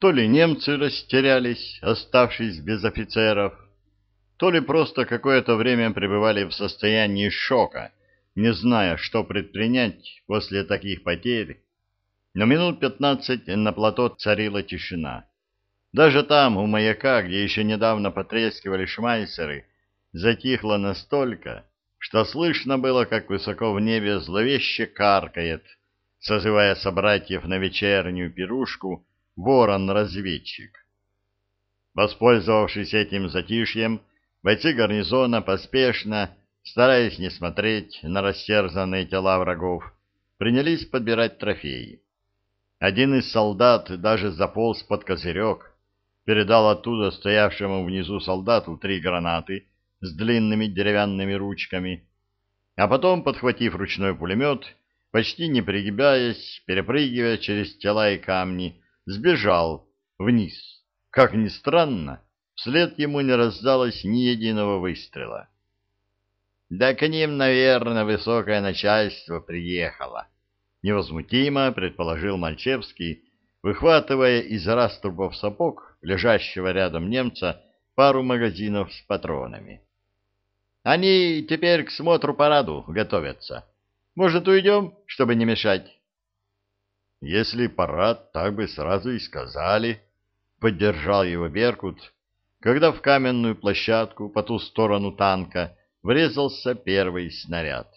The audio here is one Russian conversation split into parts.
То ли немцы растерялись, оставшись без офицеров, то ли просто какое-то время пребывали в состоянии шока, не зная, что предпринять после таких потерь. Но минут пятнадцать на плато царила тишина. Даже там, у маяка, где еще недавно потрескивали шмайсеры, затихло настолько, что слышно было, как высоко в небе зловеще каркает, созывая собратьев на вечернюю пирушку, ворон-разведчик. Воспользовавшись этим затишьем, бойцы гарнизона поспешно, стараясь не смотреть на растерзанные тела врагов, принялись подбирать трофеи. Один из солдат даже заполз под козырек, передал оттуда стоявшему внизу солдату три гранаты с длинными деревянными ручками, а потом, подхватив ручной пулемет, почти не пригибаясь, перепрыгивая через тела и камни, сбежал вниз. Как ни странно, вслед ему не раздалось ни единого выстрела. Да к ним, наверное, высокое начальство приехало. Невозмутимо предположил Мальчевский, выхватывая из раструбов сапог лежащего рядом немца пару магазинов с патронами. Они теперь к смотру параду готовятся. Может, уйдем, чтобы не мешать? Если парад, так бы сразу и сказали, — поддержал его Беркут, когда в каменную площадку по ту сторону танка врезался первый снаряд.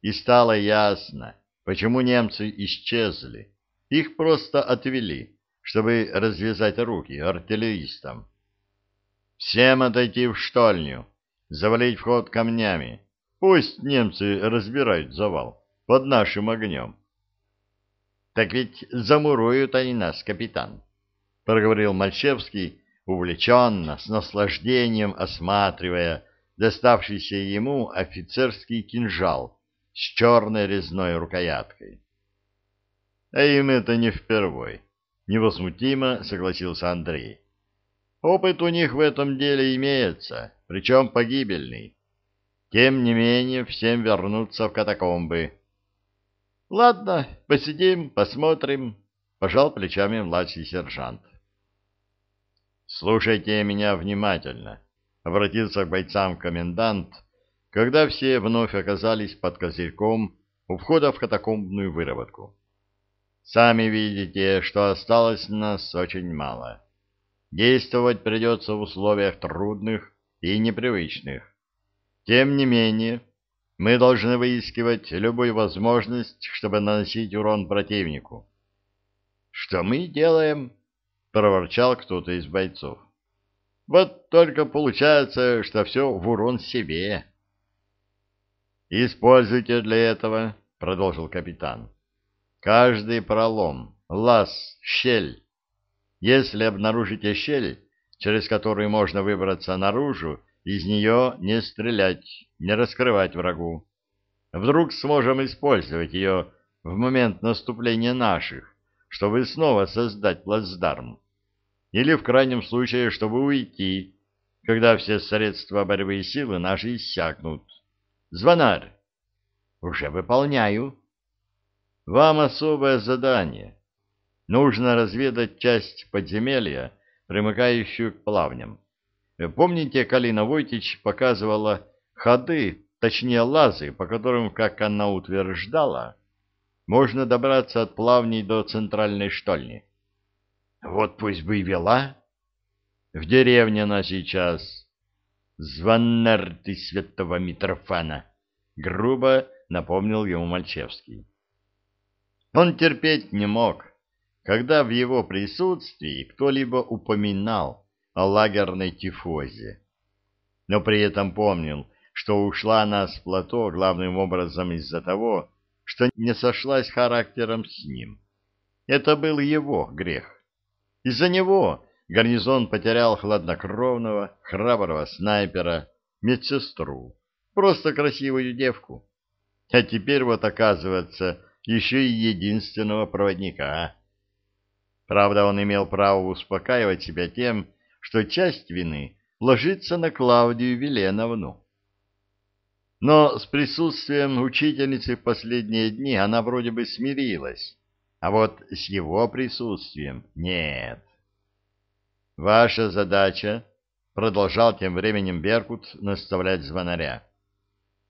И стало ясно, почему немцы исчезли. Их просто отвели, чтобы развязать руки артиллеристам. Всем отойти в штольню, завалить вход камнями. Пусть немцы разбирают завал под нашим огнем. — Так ведь замуруют они нас, капитан, — проговорил Мальчевский, увлеченно, с наслаждением осматривая доставшийся ему офицерский кинжал с черной резной рукояткой. — А им это не впервой, — невозмутимо согласился Андрей. — Опыт у них в этом деле имеется, причем погибельный. Тем не менее, всем вернуться в катакомбы — Ладно, посидим, посмотрим, пожал плечами младший сержант. Слушайте меня внимательно, обратился к бойцам комендант, когда все вновь оказались под козырьком у входа в катакомбную выработку. Сами видите, что осталось нас очень мало. Действовать придется в условиях трудных и непривычных. Тем не менее, мы должны выискивать любую возможность, чтобы наносить урон противнику. — Что мы делаем? — проворчал кто-то из бойцов. — Вот только получается, что все в урон себе. — Используйте для этого, — продолжил капитан, — каждый пролом, лаз, щель. Если обнаружите щель, через которую можно выбраться наружу, из нее не стрелять, не раскрывать врагу. Вдруг сможем использовать ее в момент наступления наших, чтобы снова создать плацдарм. Или, в крайнем случае, чтобы уйти, когда все средства борьбы и силы наши иссякнут. Звонарь. Уже выполняю. Вам особое задание. Нужно разведать часть подземелья, примыкающую к плавням. Помните, Калина Войтич показывала ходы, точнее лазы, по которым, как она утверждала, можно добраться от плавней до центральной штольни? Вот пусть бы и вела. В деревне она сейчас. Звоннер ты святого Митрофана! Грубо напомнил ему Мальчевский. Он терпеть не мог, когда в его присутствии кто-либо упоминал о лагерной тифозе. Но при этом помнил, что ушла она с плато главным образом из-за того, что не сошлась характером с ним. Это был его грех. Из-за него гарнизон потерял хладнокровного, храброго снайпера, медсестру, просто красивую девку. А теперь вот оказывается еще и единственного проводника. Правда, он имел право успокаивать себя тем, что часть вины ложится на Клавдию Веленовну. Но с присутствием учительницы в последние дни она вроде бы смирилась. а вот с его присутствием нет. Ваша задача, продолжал тем временем Беркут наставлять звонаря,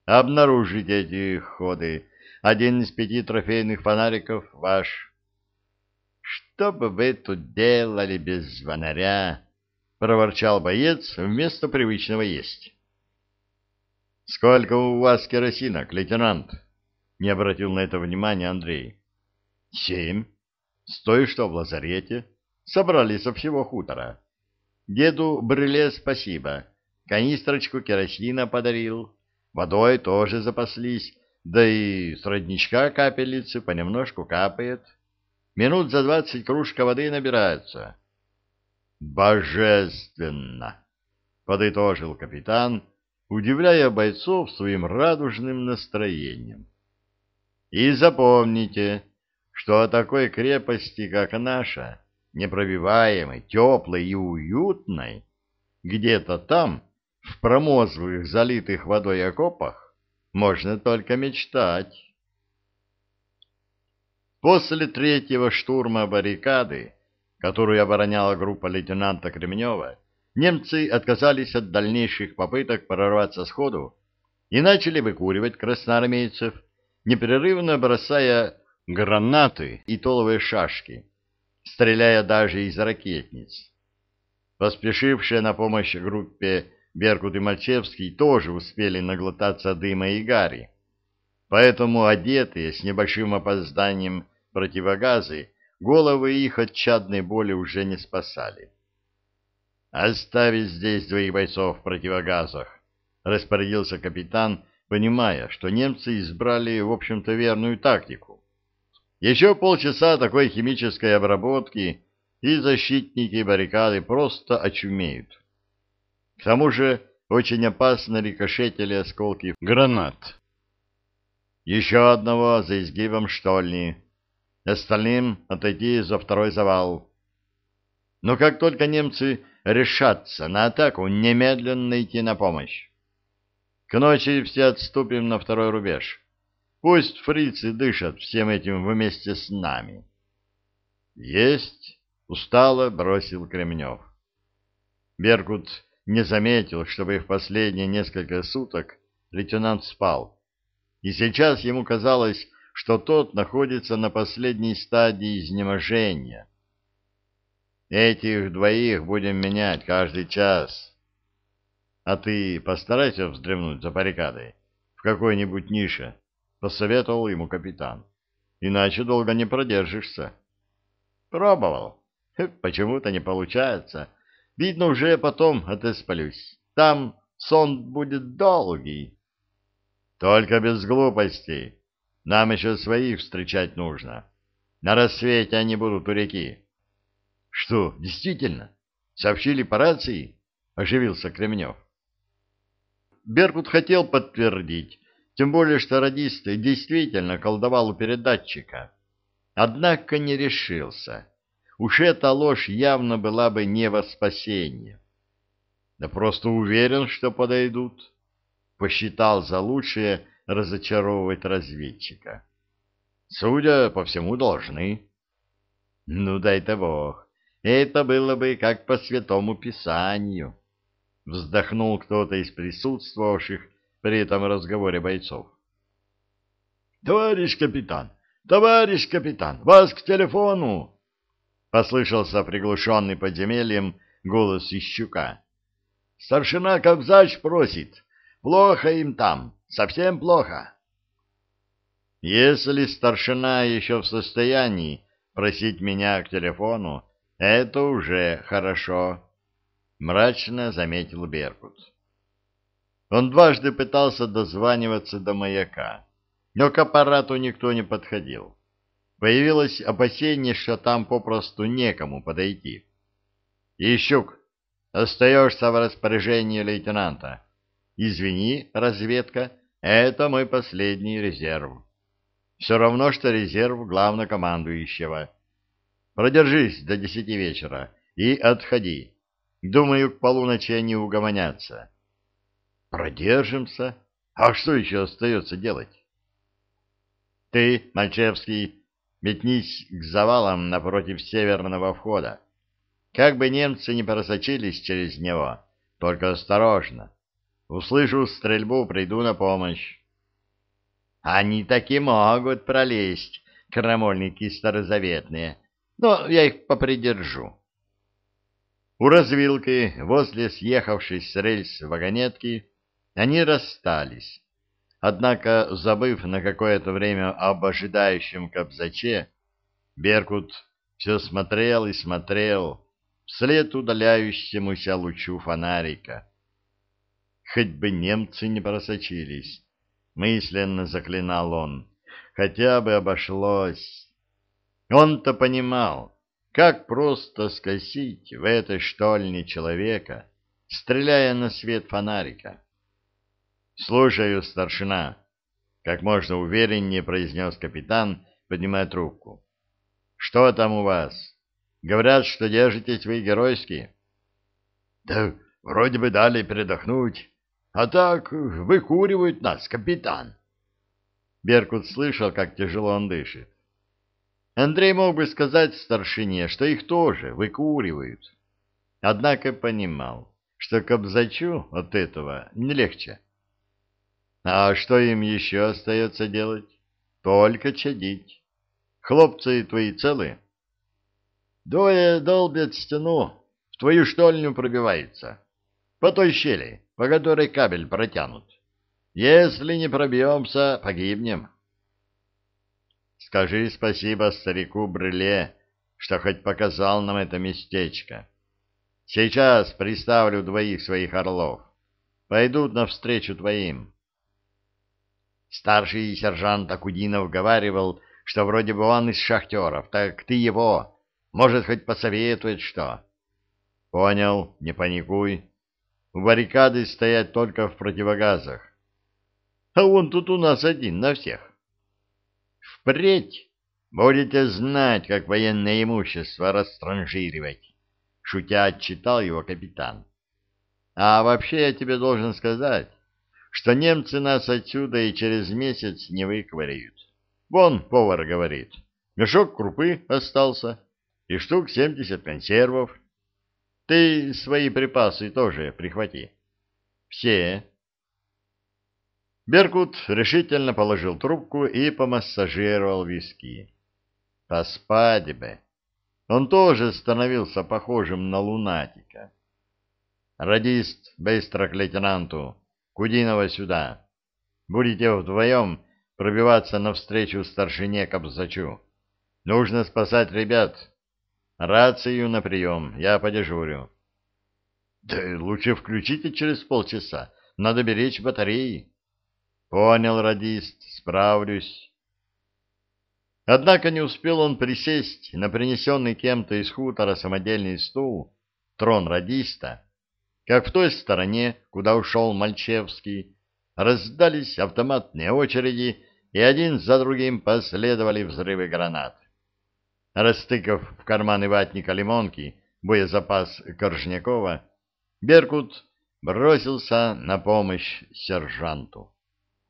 обнаружить эти ходы. Один из пяти трофейных фонариков ваш. Что бы вы тут делали без звонаря? Проворчал боец вместо привычного есть. Сколько у вас керосинок, лейтенант? Не обратил на это внимания Андрей. Семь. С той, что в лазарете. Собрали со всего хутора. Деду Брыле спасибо. Канистрочку керосина подарил. Водой тоже запаслись. Да и с родничка капелицы понемножку капает. Минут за двадцать кружка воды набирается. «Божественно!» — подытожил капитан, удивляя бойцов своим радужным настроением. «И запомните, что о такой крепости, как наша, непробиваемой, теплой и уютной, где-то там, в промозглых, залитых водой окопах, можно только мечтать». После третьего штурма баррикады которую обороняла группа лейтенанта Кремнева, немцы отказались от дальнейших попыток прорваться сходу и начали выкуривать красноармейцев, непрерывно бросая гранаты и толовые шашки, стреляя даже из ракетниц. Поспешившие на помощь группе Беркут и Мальчевский тоже успели наглотаться дыма и гари, поэтому одетые с небольшим опозданием противогазы Головы их от чадной боли уже не спасали. «Оставить здесь двоих бойцов в противогазах», — распорядился капитан, понимая, что немцы избрали, в общем-то, верную тактику. Еще полчаса такой химической обработки, и защитники баррикады просто очумеют. К тому же очень опасно рикошетили осколки гранат. Еще одного за изгибом штольни остальным отойти за второй завал. Но как только немцы решатся на атаку, немедленно идти на помощь. К ночи все отступим на второй рубеж. Пусть фрицы дышат всем этим вместе с нами. Есть, устало бросил Кремнев. Беркут не заметил, чтобы в последние несколько суток лейтенант спал. И сейчас ему казалось, что тот находится на последней стадии изнеможения. Этих двоих будем менять каждый час. А ты постарайся вздремнуть за баррикадой в какой-нибудь нише, — посоветовал ему капитан. Иначе долго не продержишься. Пробовал. Почему-то не получается. Видно, уже потом отоспалюсь. Там сон будет долгий. Только без глупостей. Нам еще своих встречать нужно. На рассвете они будут у реки. — Что, действительно? Сообщили по рации? — оживился Кремнев. Беркут хотел подтвердить, тем более, что радист действительно колдовал у передатчика. Однако не решился. Уж эта ложь явно была бы не во спасение. Да просто уверен, что подойдут. Посчитал за лучшее разочаровывать разведчика. Судя по всему, должны. Ну, дай-то бог, это было бы как по святому писанию. Вздохнул кто-то из присутствовавших при этом разговоре бойцов. «Товарищ капитан! Товарищ капитан! Вас к телефону!» Послышался приглушенный подземельем голос Ищука. «Старшина Кобзач просит. Плохо им там. Совсем плохо. Если старшина еще в состоянии просить меня к телефону, это уже хорошо, — мрачно заметил Беркут. Он дважды пытался дозваниваться до маяка, но к аппарату никто не подходил. Появилось опасение, что там попросту некому подойти. — Ищук, остаешься в распоряжении лейтенанта. Извини, разведка, — это мой последний резерв. Все равно, что резерв главнокомандующего. Продержись до десяти вечера и отходи. Думаю, к полуночи они угомонятся. Продержимся? А что еще остается делать? Ты, Мальчевский, метнись к завалам напротив северного входа. Как бы немцы не просочились через него, только осторожно. Услышу стрельбу, приду на помощь. Они таки могут пролезть, крамольники старозаветные, но я их попридержу. У развилки, возле съехавшей с рельс вагонетки, они расстались. Однако, забыв на какое-то время об ожидающем Кобзаче, Беркут все смотрел и смотрел вслед удаляющемуся лучу фонарика. Хоть бы немцы не просочились, мысленно заклинал он, хотя бы обошлось. Он-то понимал, как просто скосить в этой штольне человека, стреляя на свет фонарика. «Слушаю, старшина», — как можно увереннее произнес капитан, поднимая трубку. «Что там у вас? Говорят, что держитесь вы геройски». «Да вроде бы дали передохнуть, а так выкуривают нас, капитан». Беркут слышал, как тяжело он дышит. Андрей мог бы сказать старшине, что их тоже выкуривают. Однако понимал, что Кобзачу от этого не легче. А что им еще остается делать? Только чадить. Хлопцы твои целы? Двое долбят стену, в твою штольню пробивается. По той щели, по которой кабель протянут. Если не пробьемся, погибнем. Скажи спасибо старику Брыле, что хоть показал нам это местечко. Сейчас приставлю двоих своих орлов. Пойдут навстречу твоим. Старший сержант Акудинов говаривал, что вроде бы он из шахтеров. Так ты его, может, хоть посоветует что? Понял, не паникуй. У баррикады стоять только в противогазах. А он тут у нас один на всех. Впредь будете знать, как военное имущество растранжиривать, — шутя отчитал его капитан. А вообще я тебе должен сказать, что немцы нас отсюда и через месяц не выковыряют. Вон повар говорит, мешок крупы остался и штук семьдесят консервов. Ты свои припасы тоже прихвати. Все, Беркут решительно положил трубку и помассажировал виски. Поспать бы. Он тоже становился похожим на лунатика. Радист, быстро к лейтенанту. Кудинова сюда. Будете вдвоем пробиваться навстречу старшине Кобзачу. Нужно спасать ребят. Рацию на прием, я подежурю. Да лучше включите через полчаса. Надо беречь батареи. Понял, радист, справлюсь. Однако не успел он присесть на принесенный кем-то из хутора самодельный стул, трон радиста, как в той стороне, куда ушел Мальчевский, раздались автоматные очереди, и один за другим последовали взрывы гранат. Растыкав в карманы ватника лимонки боезапас Коржнякова, Беркут бросился на помощь сержанту.